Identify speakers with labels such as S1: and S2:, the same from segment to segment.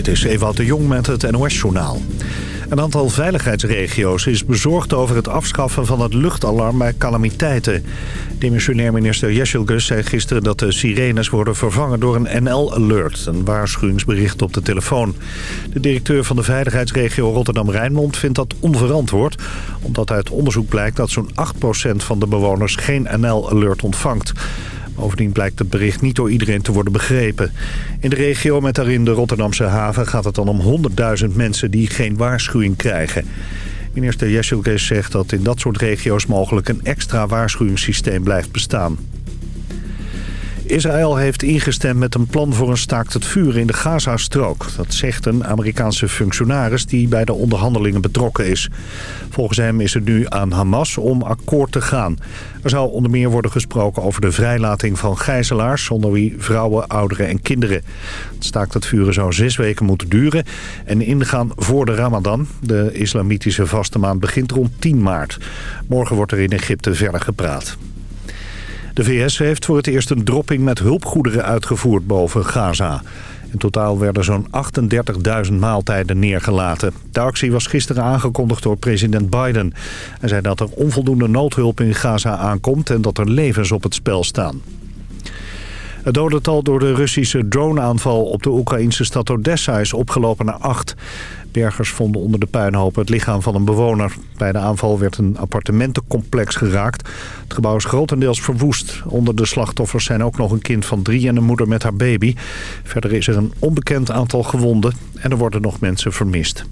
S1: Dit is Ewout de Jong met het NOS-journaal. Een aantal veiligheidsregio's is bezorgd over het afschaffen van het luchtalarm bij calamiteiten. Demissionair minister Jesselgus zei gisteren dat de sirenes worden vervangen door een NL-alert, een waarschuwingsbericht op de telefoon. De directeur van de veiligheidsregio Rotterdam-Rijnmond vindt dat onverantwoord, omdat uit onderzoek blijkt dat zo'n 8% van de bewoners geen NL-alert ontvangt. Bovendien blijkt het bericht niet door iedereen te worden begrepen. In de regio met daarin de Rotterdamse haven gaat het dan om 100.000 mensen die geen waarschuwing krijgen. Minister Jesselkes zegt dat in dat soort regio's mogelijk een extra waarschuwingssysteem blijft bestaan. Israël heeft ingestemd met een plan voor een staakt het vuur in de Gazastrook. Dat zegt een Amerikaanse functionaris die bij de onderhandelingen betrokken is. Volgens hem is het nu aan Hamas om akkoord te gaan. Er zou onder meer worden gesproken over de vrijlating van gijzelaars... onder wie vrouwen, ouderen en kinderen. Het staakt het vuren zou zes weken moeten duren en ingaan voor de Ramadan. De islamitische vaste maand begint rond 10 maart. Morgen wordt er in Egypte verder gepraat. De VS heeft voor het eerst een dropping met hulpgoederen uitgevoerd boven Gaza. In totaal werden zo'n 38.000 maaltijden neergelaten. De actie was gisteren aangekondigd door president Biden. Hij zei dat er onvoldoende noodhulp in Gaza aankomt en dat er levens op het spel staan. Het dodental door de Russische droneaanval op de Oekraïnse stad Odessa is opgelopen naar acht. Bergers vonden onder de puinhopen het lichaam van een bewoner. Bij de aanval werd een appartementencomplex geraakt. Het gebouw is grotendeels verwoest. Onder de slachtoffers zijn ook nog een kind van drie en een moeder met haar baby. Verder is er een onbekend aantal gewonden en er worden nog mensen vermist.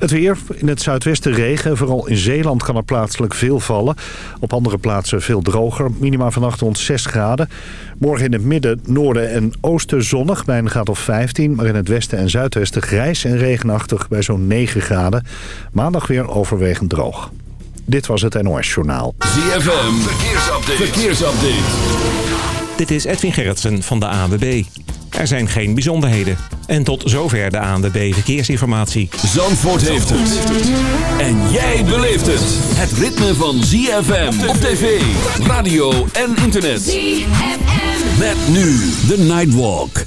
S1: Het weer. In het zuidwesten regen. Vooral in Zeeland kan er plaatselijk veel vallen. Op andere plaatsen veel droger. Minima vannacht rond 6 graden. Morgen in het midden, noorden en oosten zonnig bij een graad of 15. Maar in het westen en zuidwesten grijs en regenachtig bij zo'n 9 graden. Maandag weer overwegend droog. Dit was het NOS Journaal.
S2: ZFM. Verkeersupdate. Verkeersupdate.
S3: Dit is Edwin Gerritsen van de ANWB. Er zijn geen bijzonderheden. En tot zover de ANWB Verkeersinformatie.
S2: Zandvoort heeft het. En jij beleeft het. Het ritme van ZFM op tv, radio en internet. ZFM. Met nu de Nightwalk.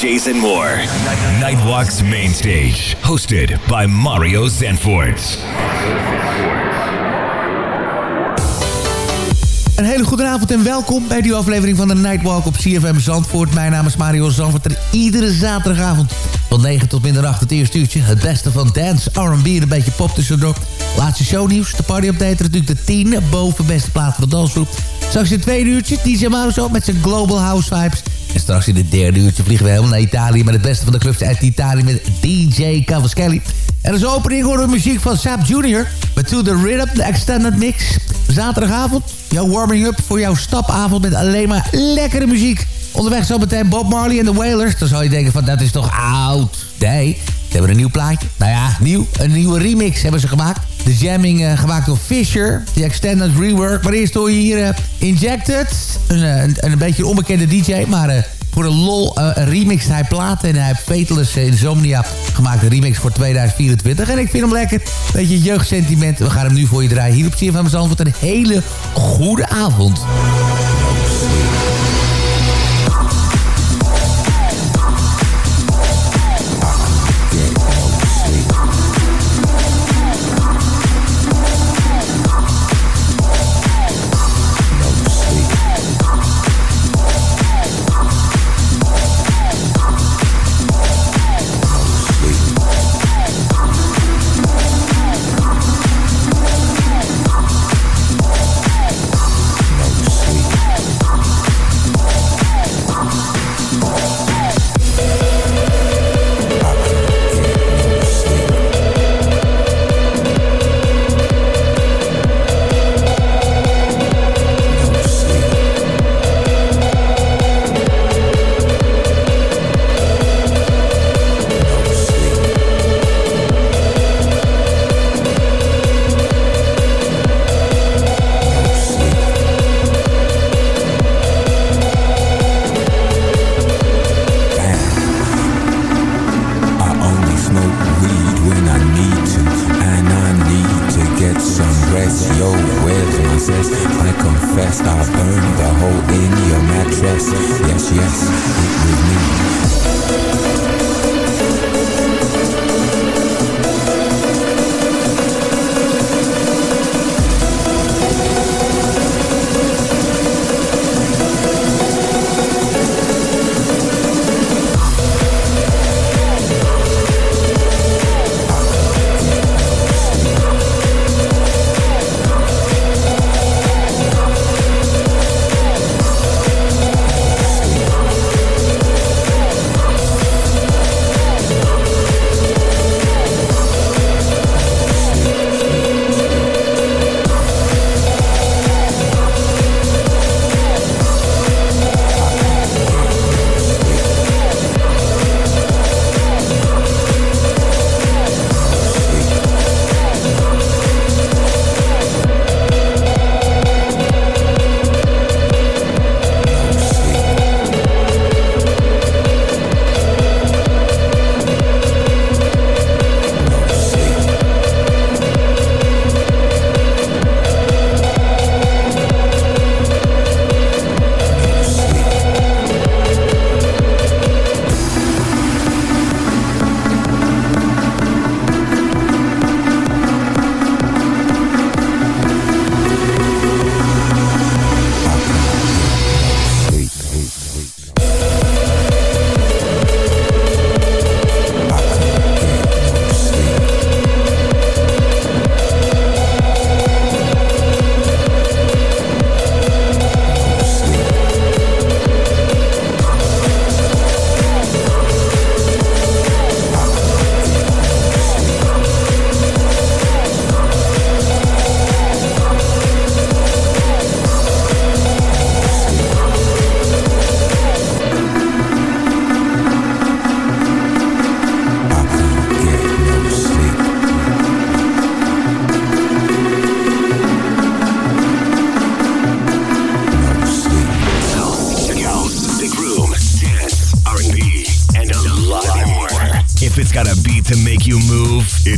S4: DJs, and more. Nightwalk's main stage, hosted by Mario Zanfort.
S5: Een hele goede avond en welkom bij die aflevering van de Nightwalk op CFM Zandvoort. Mijn naam is Mario Zandvoort en iedere zaterdagavond van 9 tot middernacht het eerste uurtje. Het beste van dance, R&B en een beetje pop tussendoor. Laatste shownieuws, de party update natuurlijk de 10 boven beste plaats van de dansgroep. Straks in het tweede uurtje DJ Mouse op met zijn Global House Vibes. En straks in het derde uurtje vliegen we helemaal naar Italië... met het beste van de clubs uit Italië met DJ Cavaschelli. En als opening horen we muziek van Sap Jr. met To The Rhythm, de extended mix. Zaterdagavond, jouw warming-up voor jouw stapavond... met alleen maar lekkere muziek. Onderweg zo meteen Bob Marley en de Wailers. Dan zou je denken van dat is toch oud. Nee, ze hebben een nieuw plaatje. Nou ja, nieuw. Een nieuwe remix hebben ze gemaakt. De jamming uh, gemaakt door Fisher. Die extended rework. Maar eerst hoor je hier uh, Injected. Een, uh, een, een, beetje een onbekende DJ. Maar voor de lol remix hij platen. En hij heeft Fatalist Insomnia gemaakt. Een remix voor 2024. En ik vind hem lekker. Beetje jeugdsentiment. We gaan hem nu voor je draaien. Hier op CFM Zandvoort. Een hele goede avond.
S4: I'll burn the hole in your mattress. Yes, yes, it was me.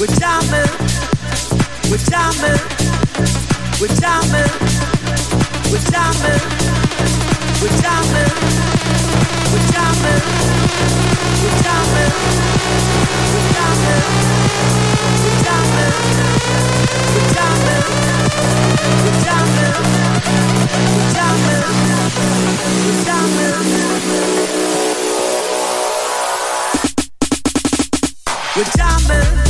S6: We're diamonds. We're diamond. We're diamond. We're diamond. We're diamond. We're diamond.
S5: We're diamond.
S6: We're diamond. We're diamond. We're diamond. We're diamond. We're diamond.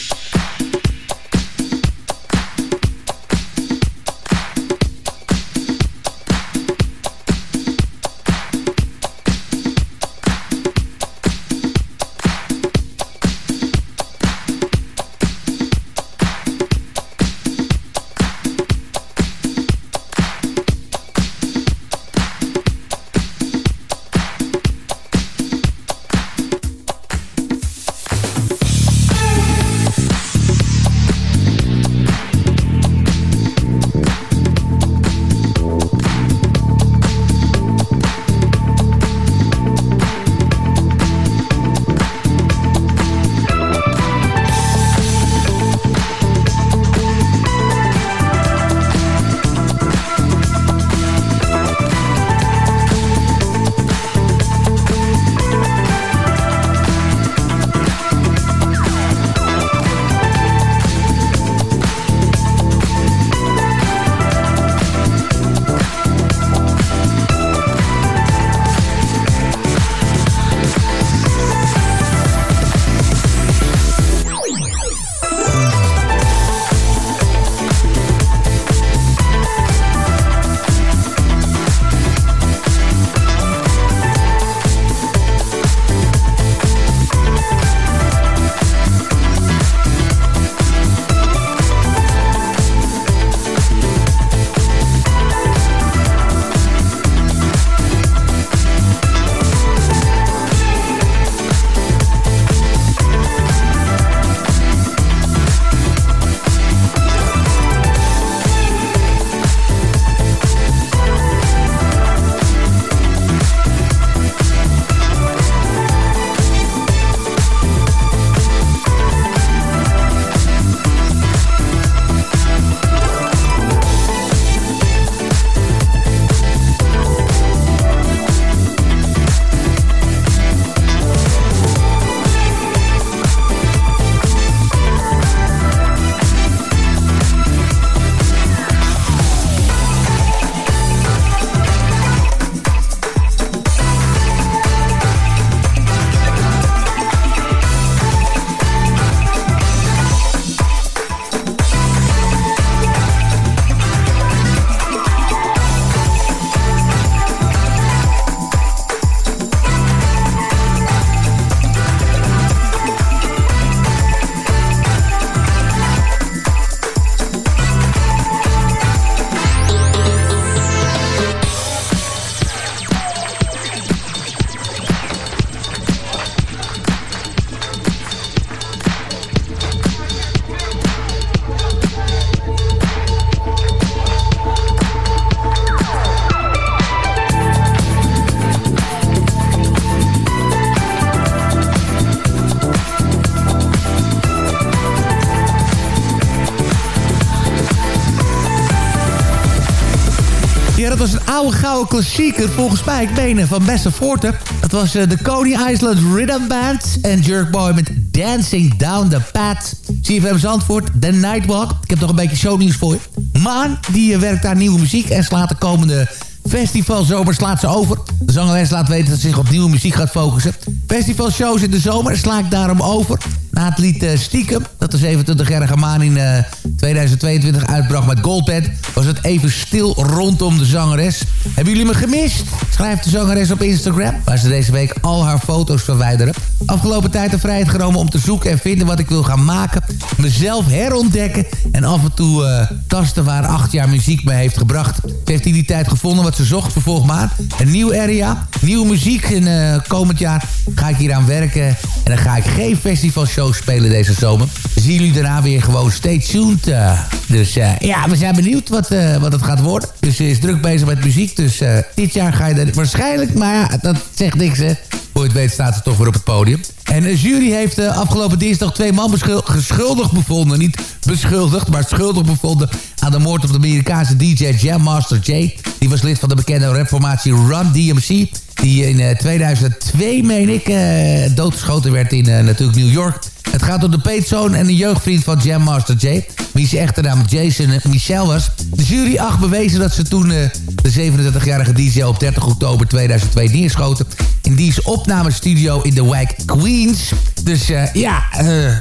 S5: oude gouden klassieker. Volgens mij, meen van Beste Forte. Dat was de Coney Island Rhythm Band. En Jerkboy met Dancing Down the Path. CFM Zandvoort, The Nightwalk. Ik heb nog een beetje shownieuws voor je. Maan, die werkt aan nieuwe muziek en slaat de komende festivalzomer slaat ze over. De zangeres laat weten dat ze zich op nieuwe muziek gaat focussen. Festivalshows in de zomer sla ik daarom over. Na het lied uh, Stiekem, dat de 27-jarige maan in uh, 2022 uitbracht met Goldband... was het even stil rondom de zangeres. Hebben jullie me gemist? Schrijft de zangeres op Instagram... waar ze deze week al haar foto's verwijderen. Afgelopen tijd de vrijheid genomen om te zoeken en vinden wat ik wil gaan maken. Mezelf herontdekken en af en toe uh, tasten waar acht jaar muziek me heeft gebracht. Ze heeft in die tijd gevonden wat ze zocht voor volgende maand. Een nieuw area, nieuwe muziek. En uh, komend jaar ga ik hier aan werken. En dan ga ik geen festivalshows spelen deze zomer. Zien jullie daarna weer gewoon stay tuned. Uh, dus uh, ja, we zijn benieuwd wat, wat het gaat worden. Dus ze is druk bezig met muziek. Dus dit jaar ga je er waarschijnlijk... Maar ja, dat zegt niks hè. Voor het weet staat ze toch weer op het podium. En de jury heeft afgelopen dinsdag twee man geschuldigd bevonden. Niet beschuldigd, maar schuldig bevonden aan de moord op de Amerikaanse DJ Jam Master Jay. Die was lid van de bekende rapformatie Run DMC. Die in uh, 2002, meen ik, uh, doodgeschoten werd in natuurlijk New York. Het gaat om de peetzoon en een jeugdvriend van Jam Master Jay. Wie zijn echte naam Jason Michel was. De jury acht bewezen dat ze toen de 37-jarige DJ op 30 oktober 2002 neerschoten. In die opnamestudio in de wijk Queens. Dus ja,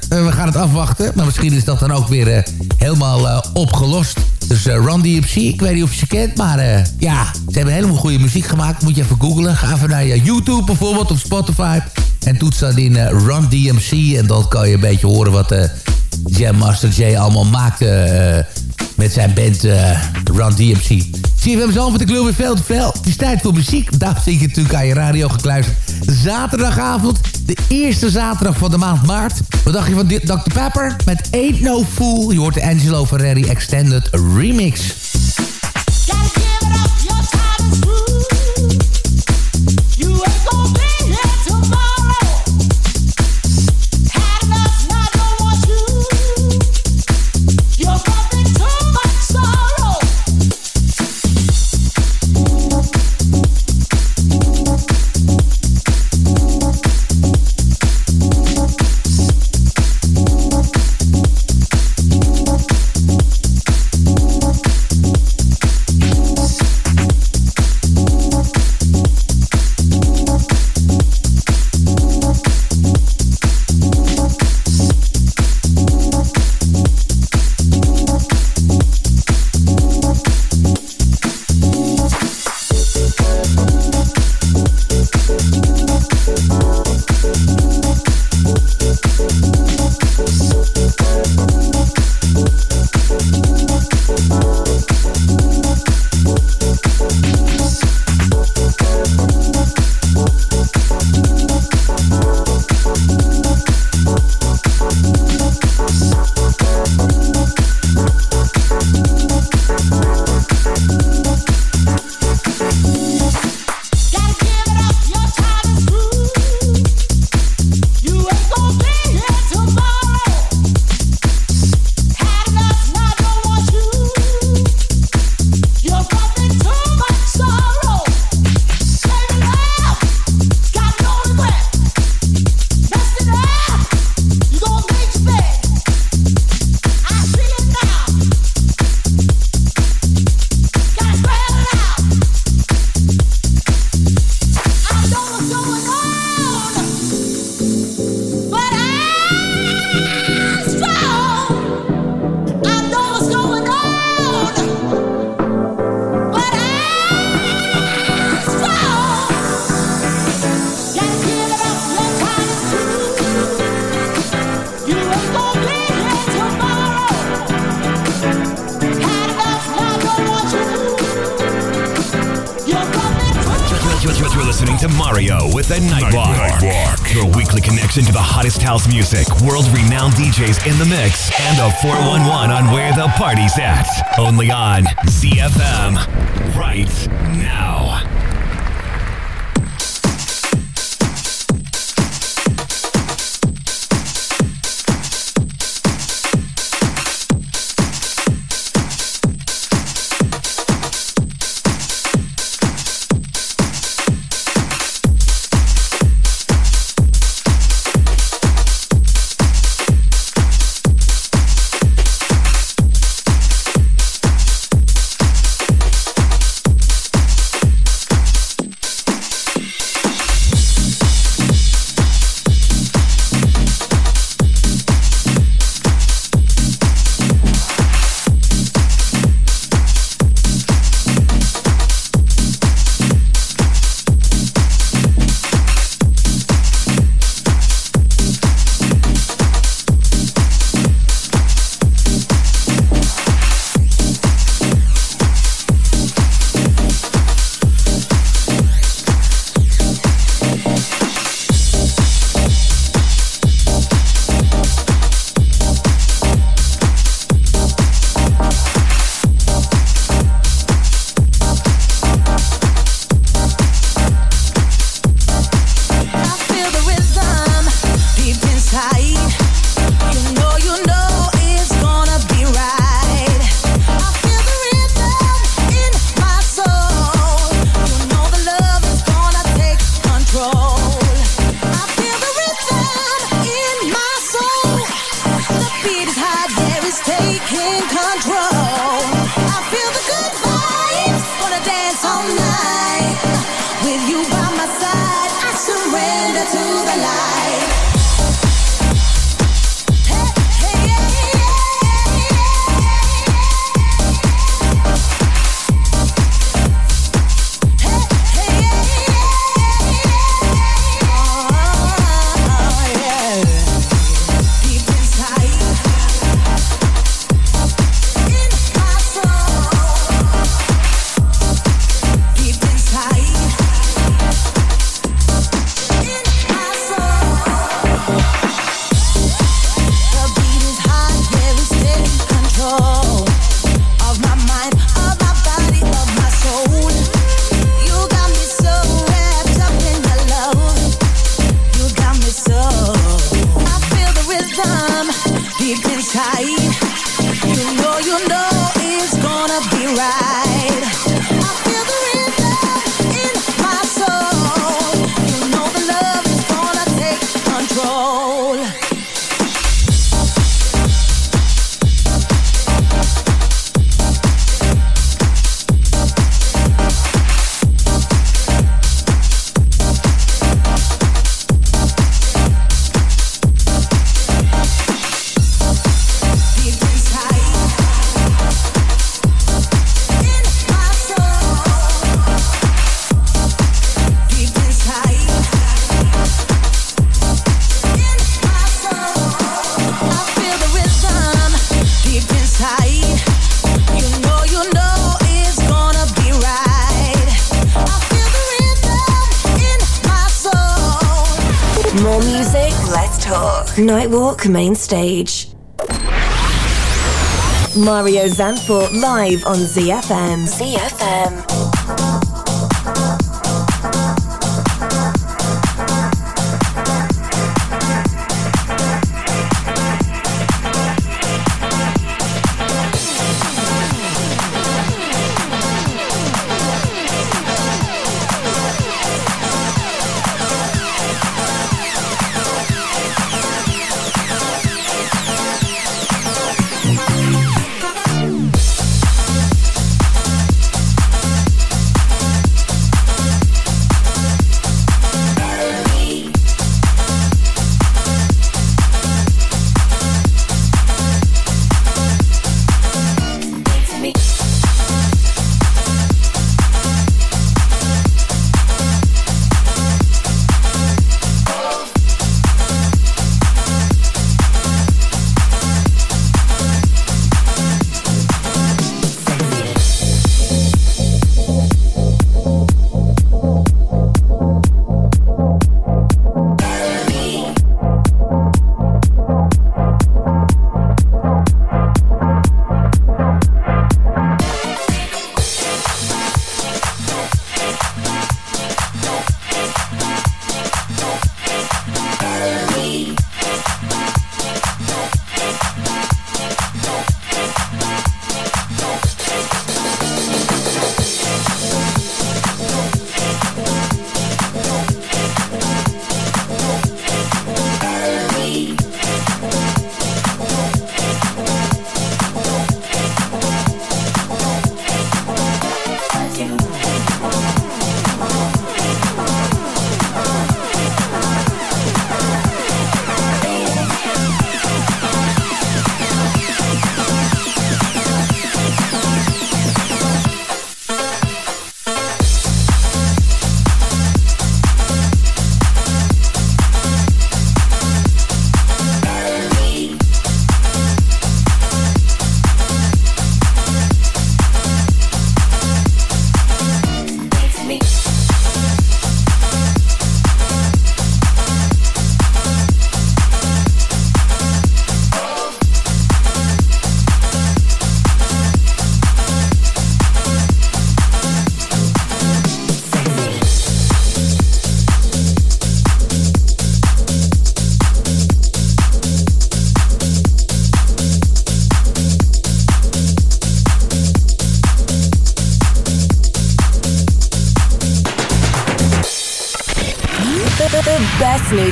S5: we gaan het afwachten. Maar misschien is dat dan ook weer helemaal opgelost. Dus Run DMC, ik weet niet of je ze kent, maar ja, ze hebben helemaal goede muziek gemaakt. Moet je even googlen. Ga even naar YouTube bijvoorbeeld, of Spotify. En toets dat in Run DMC. En dan kan je een beetje horen wat Jam Master J allemaal maakte met zijn band Run DMC. CFM Zalvoort, ik lul weer veel te. Het is tijd voor muziek. Daar zit je natuurlijk aan je radio gekluisterd. Zaterdagavond, de eerste zaterdag van de maand maart. Wat dacht je van Dr. Pepper? Met Ain't No Fool. Je hoort de Angelo Ferreri Extended Remix.
S4: The mix and a 411 on where the party's at. Only on
S7: Nightwalk Main Stage. Mario Zanfort live on ZFM. ZFM.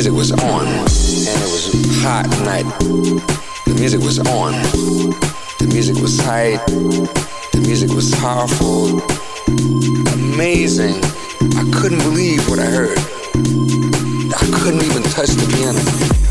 S8: music was on, and it was hot night. The music was on. The music was tight. The music was powerful. Amazing. I couldn't believe what I heard. I couldn't even touch the piano.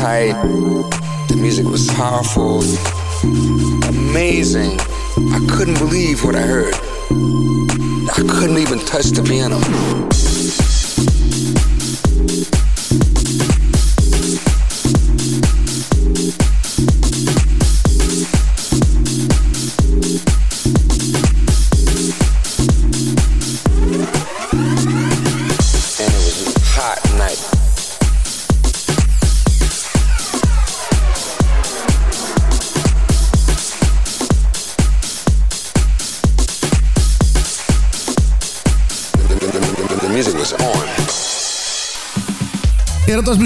S8: tight. The music was powerful, amazing. I couldn't believe what I heard. I couldn't even touch the piano.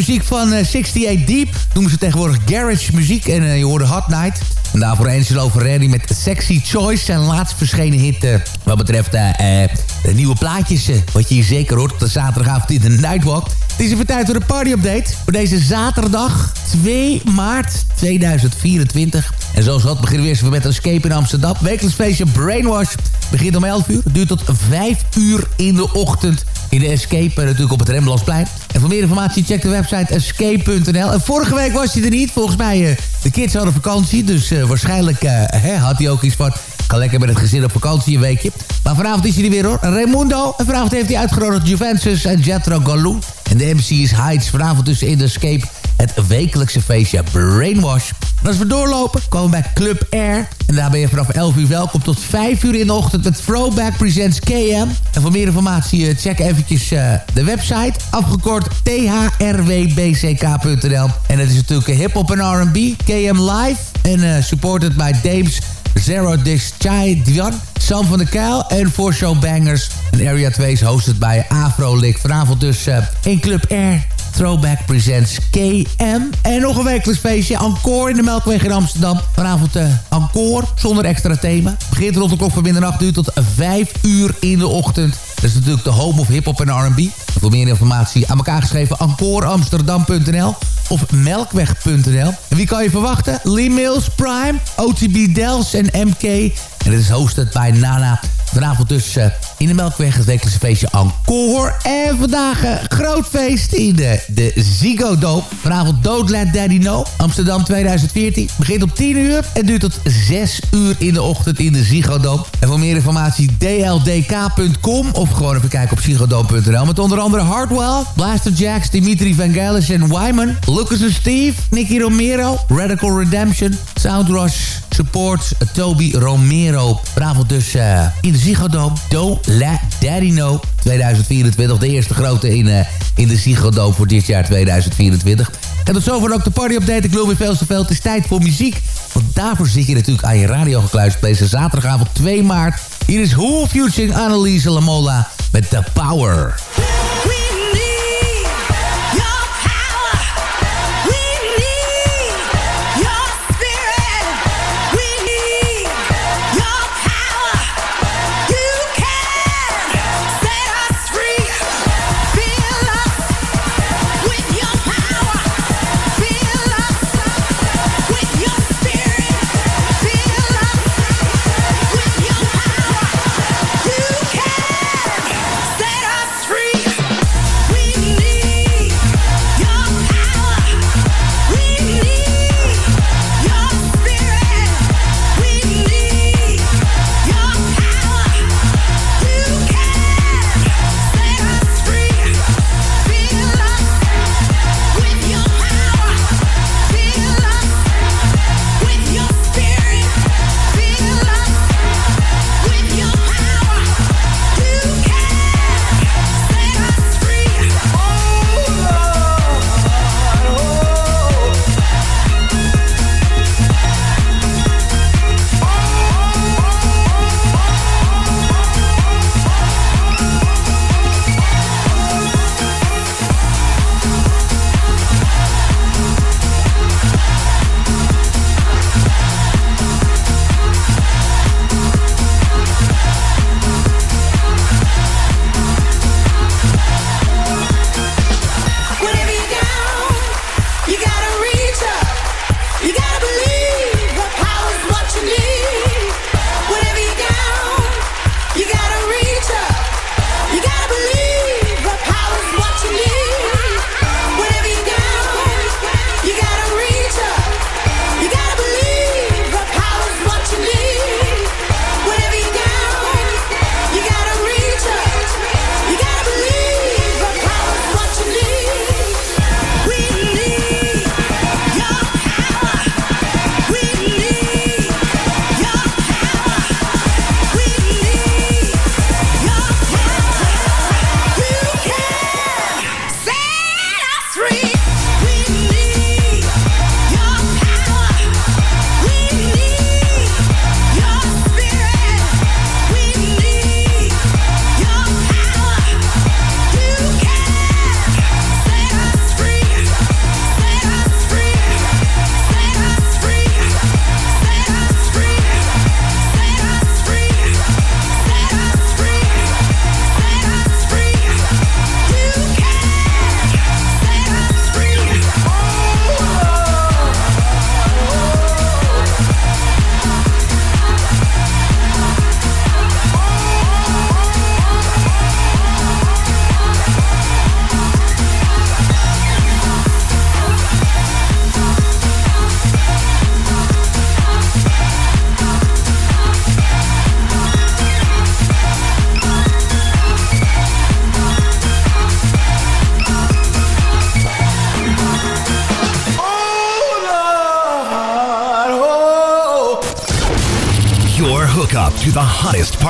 S8: muziek van eh, 68 Deep. Noemen ze tegenwoordig garage muziek. En eh, je hoorde Hot Night.
S5: En daarvoor over Randy met Sexy Choice. Zijn laatst verschenen hit eh, wat betreft de nieuwe plaatjes. wat je hier zeker hoort op de zaterdagavond in de Nightwalk. Het is even tijd voor de party-update. Voor deze zaterdag 2 maart 2024. En zoals dat beginnen we eerst weer met Escape in Amsterdam. Wekelijks feestje Brainwash begint om 11 uur. Het duurt tot 5 uur in de ochtend. In de Escape natuurlijk op het Rembrandtplein. En voor meer informatie check de website escape.nl. En vorige week was hij er niet. Volgens mij, uh, de kids hadden vakantie. Dus uh, waarschijnlijk uh, hè, had hij ook iets van... Ga lekker met het gezin op vakantie een weekje. Maar vanavond is hij er weer hoor. Raimundo. En vanavond heeft hij uitgenodigd Juventus en Jetro Galoo. En de MC is Heights. Vanavond dus in de Escape het wekelijkse feestje Brainwash. Als we doorlopen, komen we bij Club Air. En daar ben je vanaf 11 uur welkom tot 5 uur in de ochtend met Throwback Presents KM. En voor meer informatie check eventjes uh, de website. Afgekort thrwbck.nl. En het is natuurlijk hip-hop en R&B. KM Live. En supported by Dames Zero Dish Chai Dion, Sam van der Kuil en Show Bangers. En Area 2 is hosted bij Afro. Vanavond dus in Club Air. Throwback Presents KM. En nog een wekelijks feestje. Encore in de Melkweg in Amsterdam. Vanavond uh, Encore, zonder extra thema. Begint rond de klok van middernacht uur tot 5 uur in de ochtend. Dat is natuurlijk de home of hip-hop en R&B. Voor meer informatie aan elkaar geschreven encoreamsterdam.nl of melkweg.nl. En wie kan je verwachten? Lee Mills, Prime, OTB Dels en MK. En het is hosted bij Nana. Vanavond dus uh, in de Melkweg het wekelijkse feestje Encore. En vandaag een uh, groot feest in de, de Ziggo Dome. Vanavond Daddy Know. Amsterdam 2014. Begint om 10 uur en duurt tot 6 uur in de ochtend in de Ziggo Dome. En voor meer informatie dldk.com of gewoon even kijken op ziggodome.nl. Met onder andere Hardwell, Blaster Jacks, Dimitri Vangelis en Wyman. Lucas en Steve, Nicky Romero, Radical Redemption, Soundrush, Support, Toby Romero. Vanavond dus uh, in de Ziggo Dome. Let Daddy Know. 2024, de eerste grote in, uh, in de Ziggo voor dit jaar 2024. En tot zover ook de party-update. Ik wil weer veel. Het is tijd voor muziek. Want daarvoor zit je natuurlijk aan je radio gekluisterd. Deze zaterdagavond 2 maart. Hier is Who Futuring Anneliese Lamola met The Power.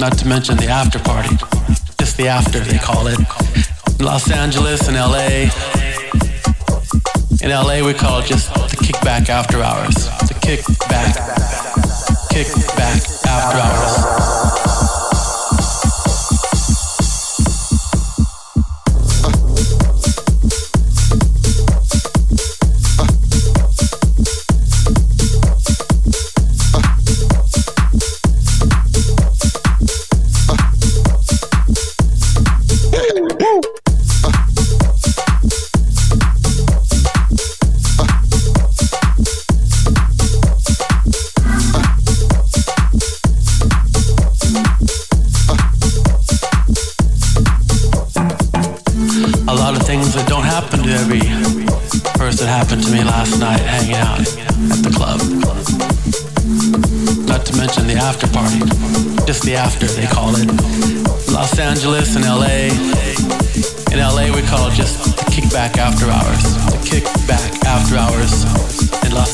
S9: Not to mention the after party. Just the after, they call it. In Los Angeles and LA. In LA, we call it just the kickback after hours. The kickback. Kickback after hours.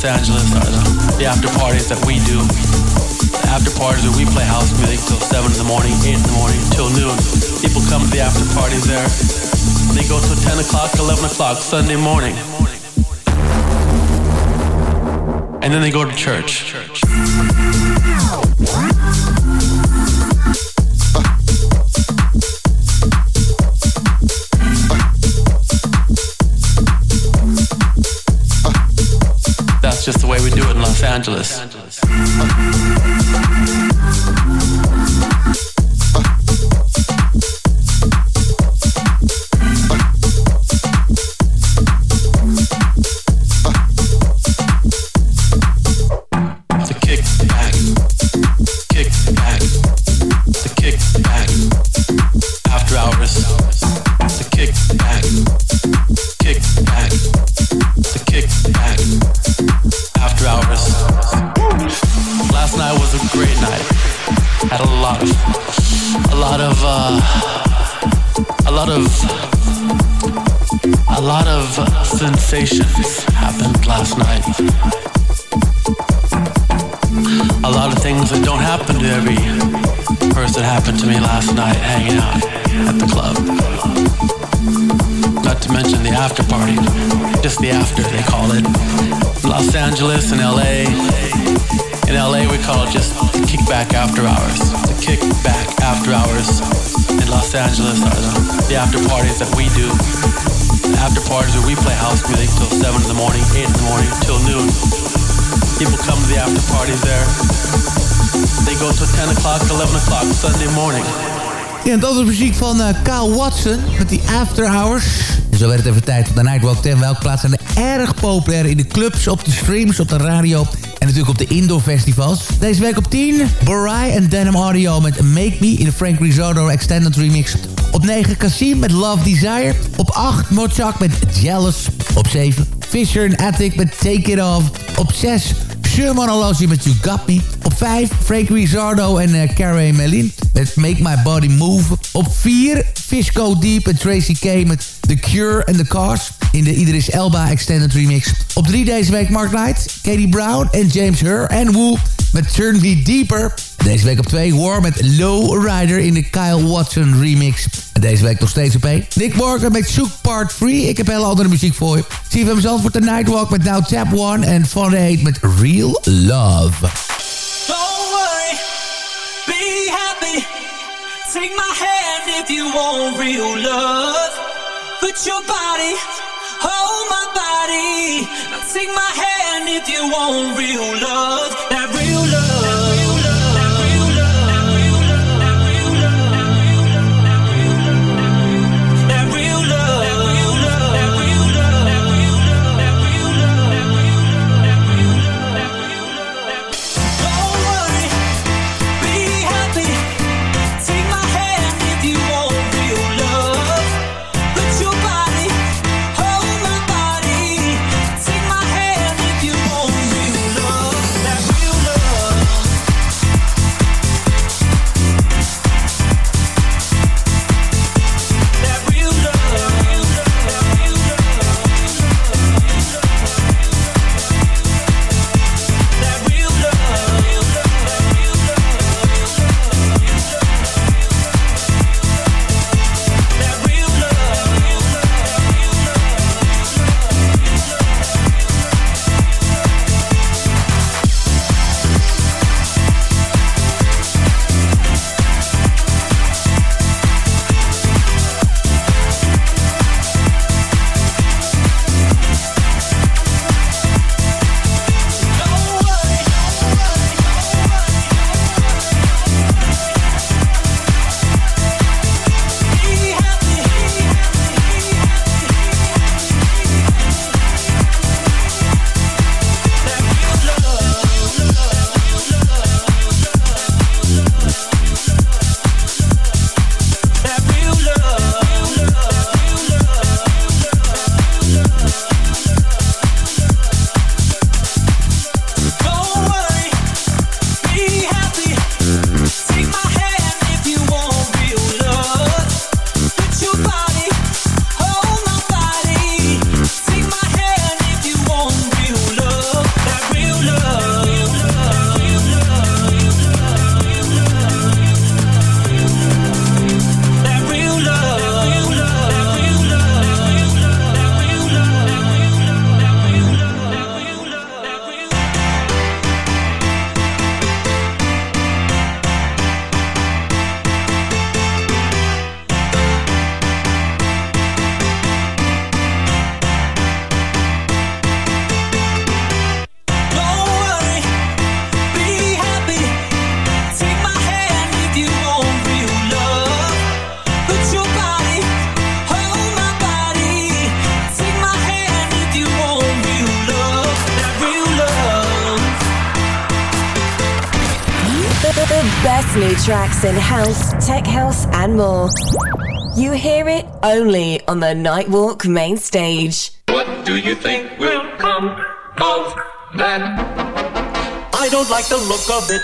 S10: Angeles are the, the after parties that we do.
S9: The after parties where we play house music till 7 in the morning, 8 in the morning, till noon. People come to the after parties there. They go till 10 o'clock, 11 o'clock, Sunday morning. And then they go to church. Angeles. After parties that we do after parties where we play house music till 7 in the morning, 8 in the morning, till noon. People come to the after parties there. They go till 10 o'clock, 11 o'clock, Sunday morning.
S5: Ja, en dat is muziek van uh, Kyle Watson met die After Hours. En zo werd het even tijd van de Nightwalk 10. Welke plaatsen zijn erg populair in de clubs, op de streams, op de radio... en natuurlijk op de indoor festivals. Deze week op 10, Barai en Denim Audio met Make Me... in de Frank Risotto Extended Remix 9 Cassim met Love Desire. Op 8 Mochak met Jealous. Op 7 Fisher en Attic met Take It Off. Op 6 Sherman Alosi met You Got Me. Op 5 Frank Rizzardo en uh, Carrie Melin met Make My Body Move. Op 4 Fisco Deep en Tracy K met The Cure and The Cars. In de Idris Elba Extended Remix. Op 3 deze week Mark Knight, Katie Brown en James Hur en Woo met Turn Me Deeper. Deze week op 2 War met Low Rider in de Kyle Watson remix. Deze week nog steeds op 1. Nick Morgan met Shook Part 3. Ik heb hele andere muziek voor je. Zie hem zelf voor de Nightwalk met Now Tap 1. En Van Heet met Real Love.
S11: Don't worry, be happy. Take my hand if you want real love. Put your body, hold my body. take my hand if you want real love.
S6: On the Nightwalk main stage.
S11: What do you think will come of that? I don't like the look of it.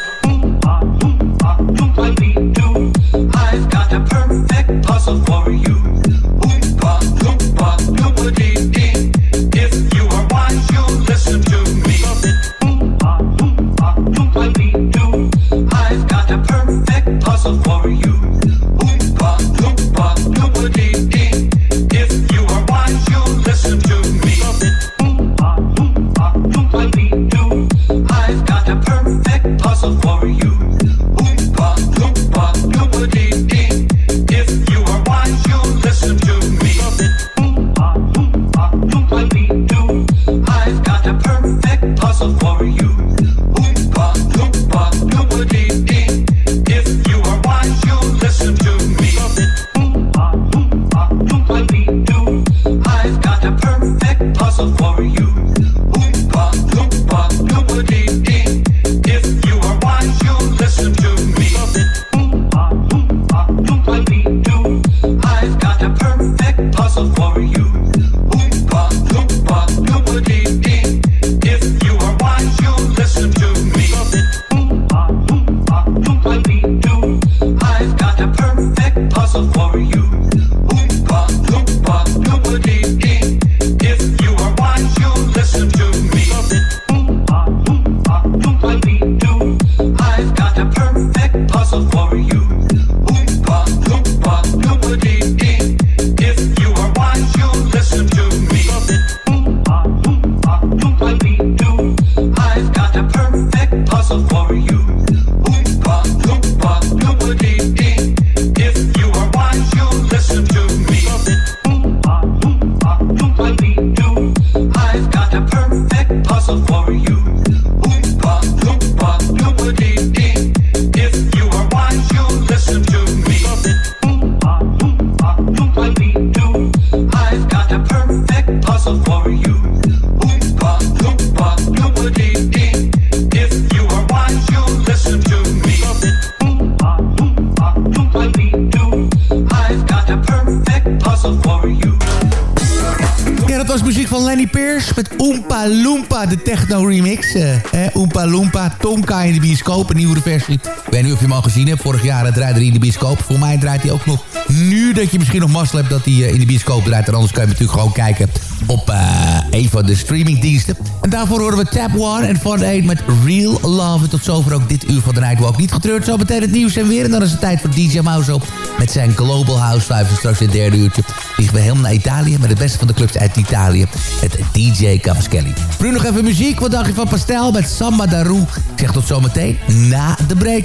S11: Loompa,
S5: de techno remix. eh eh, Oompa Loompa, Tonka in de bioscoop, een nieuwe versie. Ik weet niet of je hem al gezien hebt. Vorig jaar draaide hij in de bioscoop. Voor mij draait hij ook nog nu dat je misschien nog mazzel hebt dat hij eh, in de bioscoop draait. En anders kan je natuurlijk gewoon kijken op eh, een van de streamingdiensten. En daarvoor horen we Tap One en Fun 8 met Real Love. En tot zover ook dit uur van de Nightwalk. Niet getreurd, zo meteen het nieuws en weer. En dan is het tijd voor DJ Mouse op met zijn Global House Vibes. En straks in het derde uurtje vliegen we helemaal naar Italië... met het beste van de clubs uit Italië, het DJ Cavaschelli. Nu nog even muziek, wat dacht je van Pastel met Samba Daru? Ik zeg tot zometeen na de break.